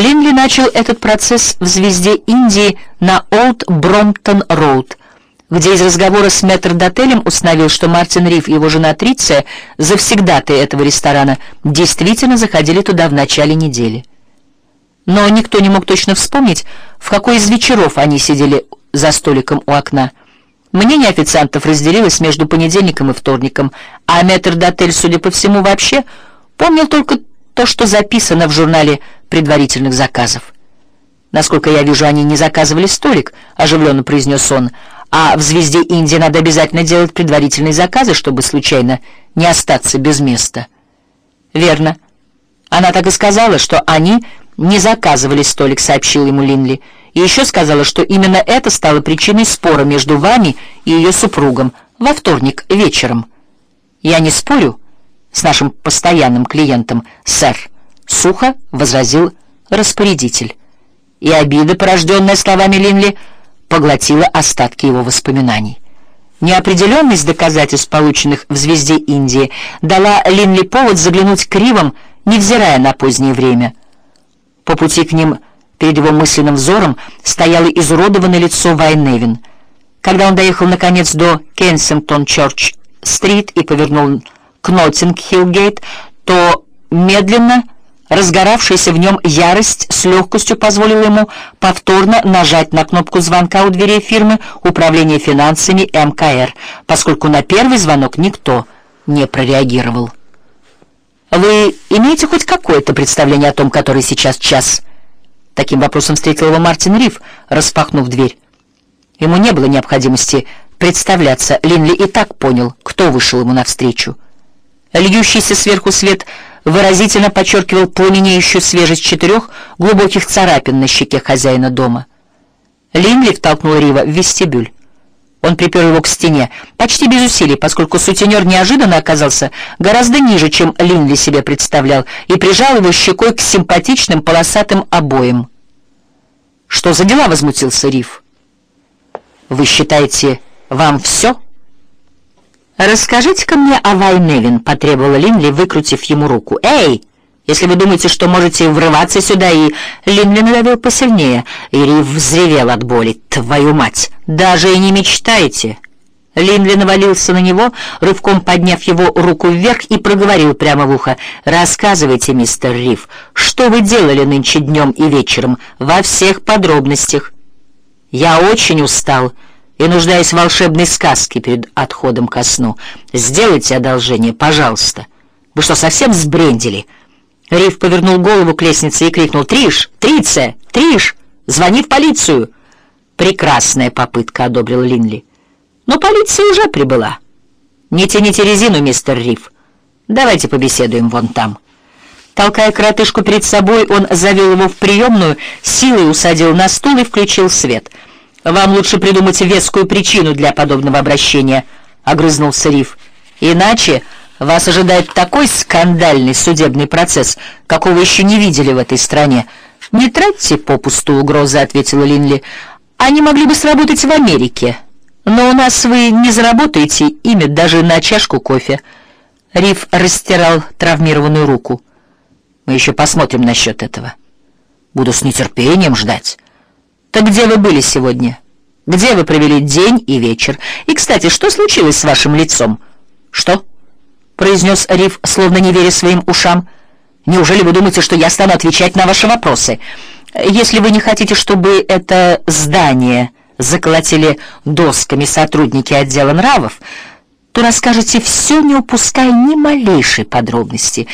Линли начал этот процесс в «Звезде Индии» на Олд Бромптон-Роуд, где из разговора с метрдотелем установил, что Мартин Риф и его жена Триция, завсегдаты этого ресторана, действительно заходили туда в начале недели. Но никто не мог точно вспомнить, в какой из вечеров они сидели за столиком у окна. Мнение официантов разделилось между понедельником и вторником, а метрдотель, судя по всему, вообще помнил только то, что записано в журнале предварительных заказов. Насколько я вижу, они не заказывали столик, оживленно произнес он. А в «Звезде Индии» надо обязательно делать предварительные заказы, чтобы случайно не остаться без места. Верно. Она так и сказала, что они не заказывали столик, сообщил ему Линли. И еще сказала, что именно это стало причиной спора между вами и ее супругом во вторник вечером. Я не спорю с нашим постоянным клиентом, сэр, сухо возразил распорядитель. И обида, порожденная словами Линли, поглотила остатки его воспоминаний. Неопределенность доказательств, полученных в «Звезде Индии», дала Линли повод заглянуть к Ривам, невзирая на позднее время. По пути к ним перед его мысленным взором стояло изуродованное лицо Вай Невин. Когда он доехал, наконец, до Кенсингтон-Чорч-стрит и повернул к Ноттинг-Хиллгейт, то медленно разгоравшаяся в нем ярость с легкостью позволила ему повторно нажать на кнопку звонка у дверей фирмы управления финансами МКР, поскольку на первый звонок никто не прореагировал. «Вы имеете хоть какое-то представление о том, который сейчас час?» Таким вопросом встретил его Мартин Риф, распахнув дверь. Ему не было необходимости представляться, Линли и так понял, кто вышел ему навстречу. Льющийся сверху свет выразительно подчеркивал пламенеющую свежесть четырех глубоких царапин на щеке хозяина дома. Линли втолкнул Рива в вестибюль. Он припер его к стене, почти без усилий, поскольку сутенер неожиданно оказался гораздо ниже, чем Линли себе представлял, и прижал его щекой к симпатичным полосатым обоям. «Что за дела?» — возмутился Риф. «Вы считаете, вам все?» «Расскажите-ка мне о Вайневин», — потребовала Линли, выкрутив ему руку. «Эй!» Если вы думаете, что можете врываться сюда, и Линли надавил посильнее, и Рив взревел от боли. Твою мать! Даже и не мечтаете!» Линли навалился на него, рывком подняв его руку вверх и проговорил прямо в ухо. «Рассказывайте, мистер Рив, что вы делали нынче днем и вечером, во всех подробностях?» «Я очень устал и нуждаюсь в волшебной сказке перед отходом ко сну. Сделайте одолжение, пожалуйста. Вы что, совсем сбрендили?» Риф повернул голову к лестнице и крикнул «Триш! Трице! Триш! Звони в полицию!» «Прекрасная попытка», — одобрил Линли. «Но полиция уже прибыла. Не тяните резину, мистер Риф. Давайте побеседуем вон там». Толкая коротышку перед собой, он завел его в приемную, силой усадил на стул и включил свет. «Вам лучше придумать вескую причину для подобного обращения», — огрызнулся Риф. «Иначе...» Вас ожидает такой скандальный судебный процесс, какого еще не видели в этой стране. Не тратьте попусту угрозы, ответила Линли. Они могли бы сработать в Америке, но у нас вы не заработаете ими даже на чашку кофе. Риф растирал травмированную руку. Мы еще посмотрим насчет этого. Буду с нетерпением ждать. Так где вы были сегодня? Где вы провели день и вечер? И, кстати, что случилось с вашим лицом? Что? произнес Риф, словно не веря своим ушам. «Неужели вы думаете, что я стану отвечать на ваши вопросы? Если вы не хотите, чтобы это здание заколотили досками сотрудники отдела нравов, то расскажете все, не упуская ни малейшей подробности.